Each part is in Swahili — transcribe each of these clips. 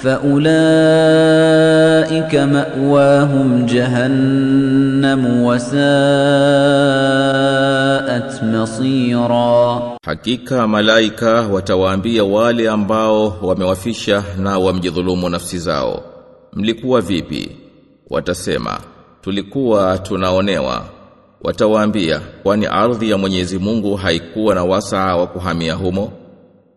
فأولئك مأواهم جهنم وساءت مصيرا Hakika malaika watawaambia wale ambao wamewafisha na wamjidhulumu nafsi zao. Mlikuwa vipi? Watasema, tulikuwa tunaonewa. Watawaambia, kwani ardhi ya Mwenyezi Mungu haikuwa na wasaa wa kuhamia humo?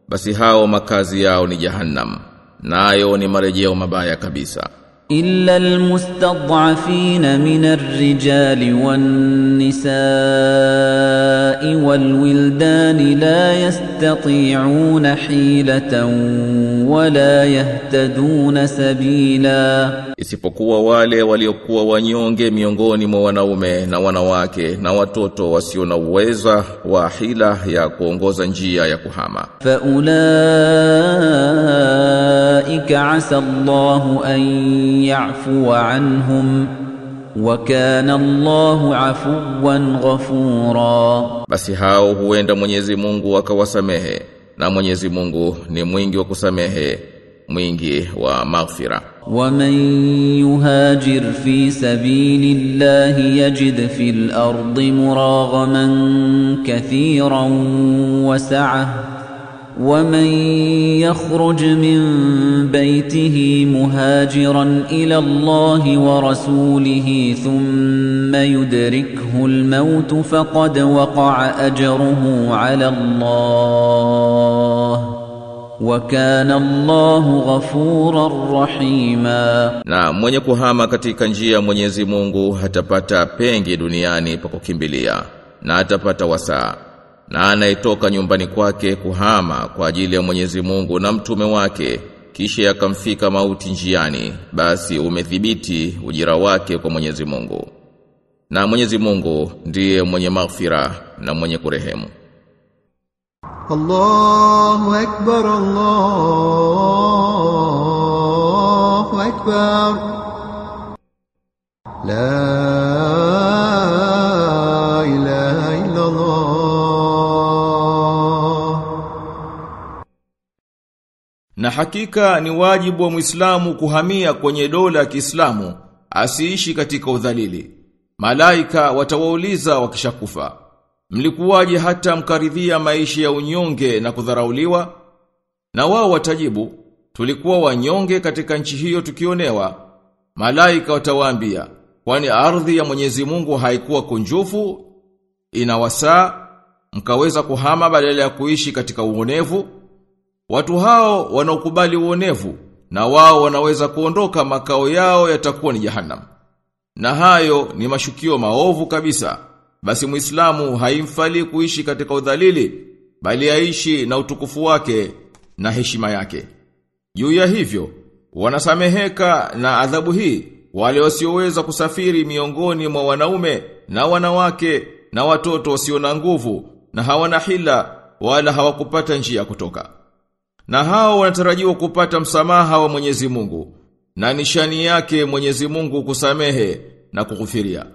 Basi hao makazi yao ni Jahannam, Nayo ni marejeo mabaya kabisa. إلا المستضعفين من الرجال والنساء والولدان لا يستطيعون حيلة ولا يهتدون سبيلا isipokuwa wale waliokuwa wanyonge miongoni mwa wanaume na wanawake na watoto wasio na uweza wa hila ya kuongoza njia ya kuhama. Faulaika asa Allahu an yafu anhum wa kana Allahu afuwan ghafura. Basi hao huenda Mwenyezi Mungu akawasamehe na Mwenyezi Mungu ni mwingi wa kusamehe. mwingi wa maghfira wa man yuhajir fi sabilillahi yajid fil ardi muraghaman kathiran wa sa'ah ومن يخرج من بيته مهاجرا إلى الله ورسوله ثم يدركه الموت فقد وقع اجره على الله Wakana Allahu ghafuran rahima, na mwenye kuhama katika njia ya Mwenyezi Mungu hatapata pengi duniani pa kukimbilia na hatapata wasaa, na anayetoka nyumbani kwake kuhama kwa ajili ya Mwenyezi Mungu na mtume wake kisha yakamfika mauti njiani, basi umethibiti ujira wake kwa Mwenyezi Mungu, na Mwenyezi Mungu ndiye mwenye maghfira na mwenye kurehemu. الله أكبر الله أكبر لا إله إلا الله Na hakika ni wajibu wa Muislamu kuhamia kwenye dola ya Kiislamu, asiishi katika udhalili. Malaika watawauliza wakishakufa. Mlikuwaje hata mkaridhia maisha ya unyonge na kudharauliwa? Na wao watajibu, tulikuwa wanyonge katika nchi hiyo tukionewa. Malaika watawaambia, kwani ardhi ya Mwenyezi Mungu haikuwa kunjufu, inawasaa, mkaweza kuhama badala ya kuishi katika uonevu? Watu hao wanaokubali uonevu na wao wanaweza kuondoka makao yao yatakuwa ni jahannam. Na hayo ni mashukio maovu kabisa. Basi Muislamu haimfali kuishi katika udhalili bali aishi na utukufu wake na heshima yake. Juu ya hivyo wanasameheka na adhabu hii wale wasioweza kusafiri miongoni mwa wanaume na wanawake na watoto wasio na nguvu na hawana hila wala hawakupata njia kutoka. Na hao wanatarajiwa kupata msamaha wa Mwenyezi Mungu na nishani yake Mwenyezi Mungu kusamehe na kughufiria.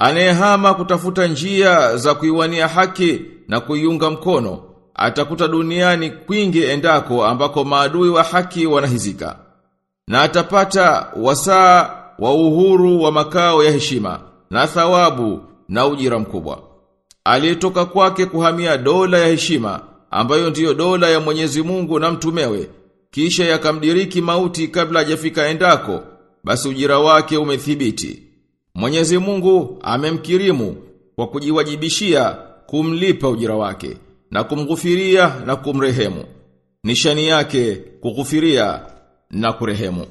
Anayehama kutafuta njia za kuiwania haki na kuiunga mkono, atakuta duniani kwingi endako ambako maadui wa haki wanahizika. Na atapata wasaa wa uhuru wa makao ya heshima na thawabu na ujira mkubwa. Aliyetoka kwake kuhamia dola ya heshima ambayo ndiyo dola ya Mwenyezi Mungu na mtumewe kisha yakamdiriki mauti kabla hajafika endako basi ujira wake umethibiti. Mwenyezi Mungu amemkirimu kwa kujiwajibishia kumlipa ujira wake na kumghufiria na kumrehemu. Nishani yake kughufiria na kurehemu.